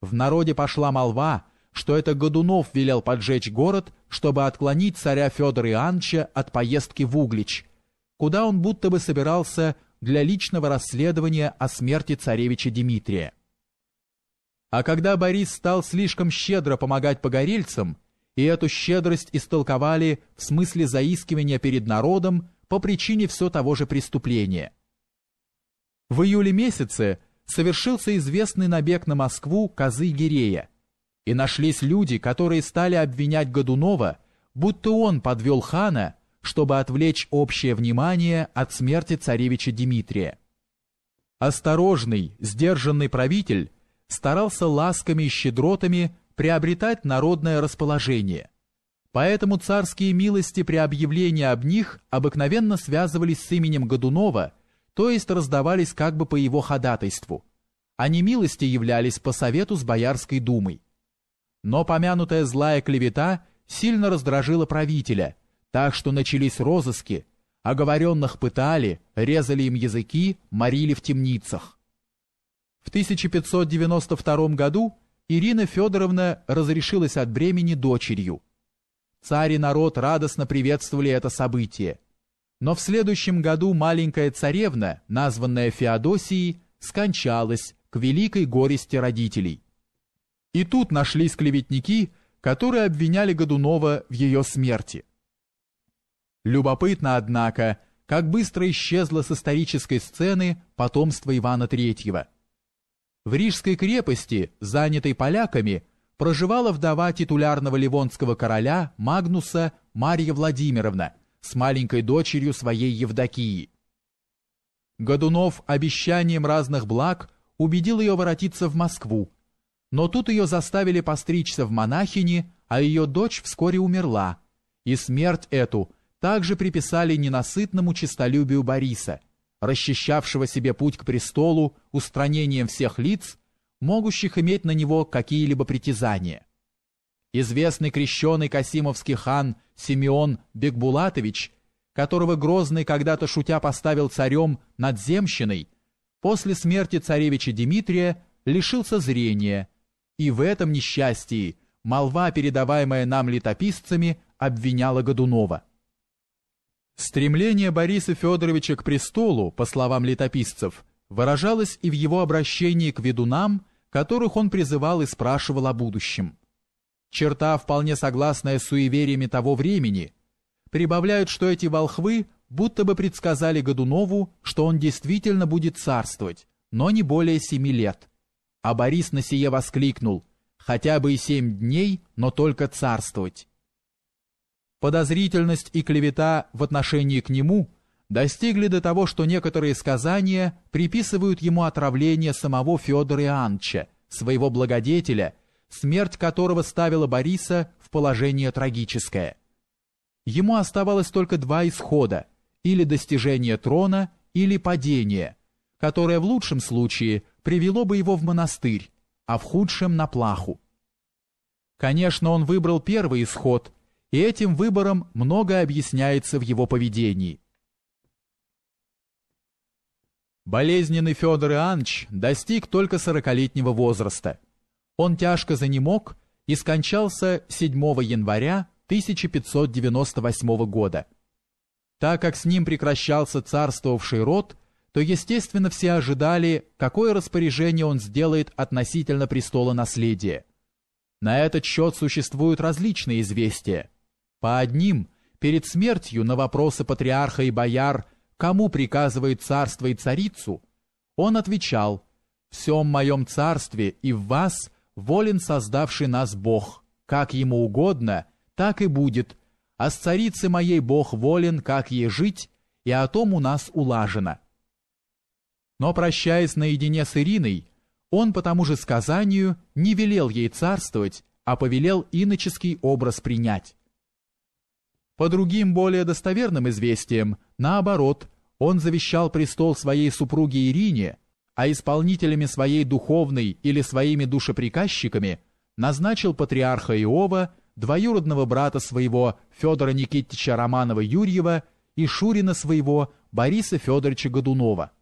В народе пошла молва, что это Годунов велел поджечь город, чтобы отклонить царя Федора Иоанновича от поездки в Углич, куда он будто бы собирался для личного расследования о смерти царевича Дмитрия. А когда Борис стал слишком щедро помогать погорельцам, и эту щедрость истолковали в смысле заискивания перед народом по причине все того же преступления. В июле месяце совершился известный набег на Москву козы Гирея, и нашлись люди, которые стали обвинять Годунова, будто он подвел хана, чтобы отвлечь общее внимание от смерти царевича Дмитрия. Осторожный, сдержанный правитель старался ласками и щедротами приобретать народное расположение. Поэтому царские милости при объявлении об них обыкновенно связывались с именем Годунова, то есть раздавались как бы по его ходатайству, не милости являлись по совету с Боярской думой. Но помянутая злая клевета сильно раздражила правителя, так что начались розыски, оговоренных пытали, резали им языки, морили в темницах. В 1592 году Ирина Федоровна разрешилась от бремени дочерью. Царь и народ радостно приветствовали это событие. Но в следующем году маленькая царевна, названная Феодосией, скончалась к великой горести родителей. И тут нашлись клеветники, которые обвиняли Годунова в ее смерти. Любопытно, однако, как быстро исчезло с исторической сцены потомство Ивана Третьего – в Рижской крепости, занятой поляками, проживала вдова титулярного ливонского короля Магнуса Марья Владимировна с маленькой дочерью своей Евдокии. Годунов обещанием разных благ убедил ее воротиться в Москву, но тут ее заставили постричься в монахини, а ее дочь вскоре умерла, и смерть эту также приписали ненасытному честолюбию Бориса – расчищавшего себе путь к престолу устранением всех лиц, могущих иметь на него какие-либо притязания. Известный крещеный Касимовский хан Симеон Бекбулатович, которого Грозный когда-то шутя поставил царем над земщиной, после смерти царевича Дмитрия лишился зрения, и в этом несчастье молва, передаваемая нам летописцами, обвиняла Годунова. Стремление Бориса Федоровича к престолу, по словам летописцев, выражалось и в его обращении к ведунам, которых он призывал и спрашивал о будущем. Черта, вполне согласная с суевериями того времени, прибавляют, что эти волхвы будто бы предсказали Годунову, что он действительно будет царствовать, но не более семи лет. А Борис на сие воскликнул, хотя бы и семь дней, но только царствовать. Подозрительность и клевета в отношении к нему достигли до того, что некоторые сказания приписывают ему отравление самого Федора Иоанновича, своего благодетеля, смерть которого ставила Бориса в положение трагическое. Ему оставалось только два исхода – или достижение трона, или падение, которое в лучшем случае привело бы его в монастырь, а в худшем – на плаху. Конечно, он выбрал первый исход – и этим выбором многое объясняется в его поведении. Болезненный Федор Иоаннович достиг только сорокалетнего возраста. Он тяжко занемог и скончался 7 января 1598 года. Так как с ним прекращался царствовавший род, то, естественно, все ожидали, какое распоряжение он сделает относительно престола наследия. На этот счет существуют различные известия. По одним, перед смертью на вопросы патриарха и бояр, кому приказывает царство и царицу, он отвечал «В всем моем царстве и в вас волен создавший нас Бог, как ему угодно, так и будет, а с царицы моей Бог волен, как ей жить, и о том у нас улажено». Но, прощаясь наедине с Ириной, он по тому же сказанию не велел ей царствовать, а повелел иноческий образ принять. По другим более достоверным известиям, наоборот, он завещал престол своей супруге Ирине, а исполнителями своей духовной или своими душеприказчиками назначил патриарха Иова, двоюродного брата своего Федора Никитича Романова-Юрьева и Шурина своего Бориса Федоровича Годунова –